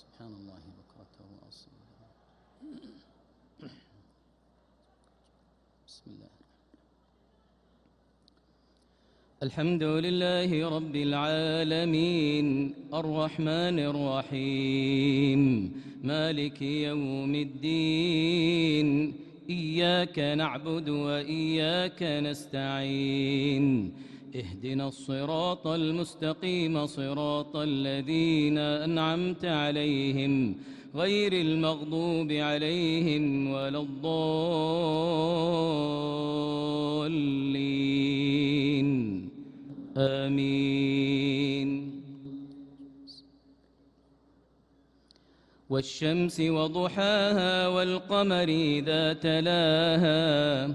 سبحان الله بكرة وأصيلا بسم الله. الحمد لله رب العالمين. الرحمن الرحيم. مالك يوم الدين. إياك نعبد وإياك نستعين. اهدنا الصراط المستقيم صراط الذين أنعمت عليهم غير المغضوب عليهم ولا الضالين. آمين. والشمس وضحاها والقمر إذا تلاها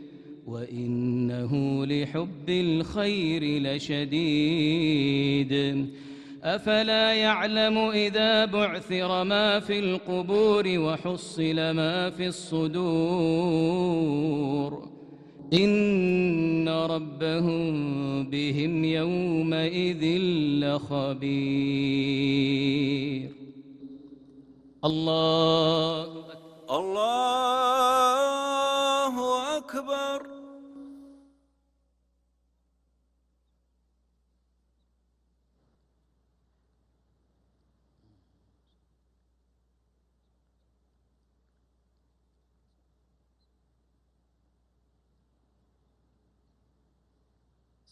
وإنه لحب الخير لشديد. أفلا يعلم إذا بعثر ما في القبور وحصل ما في الصدور. إن ربهم بهم يومئذ لخبير. الله أكبر. الله أكبر.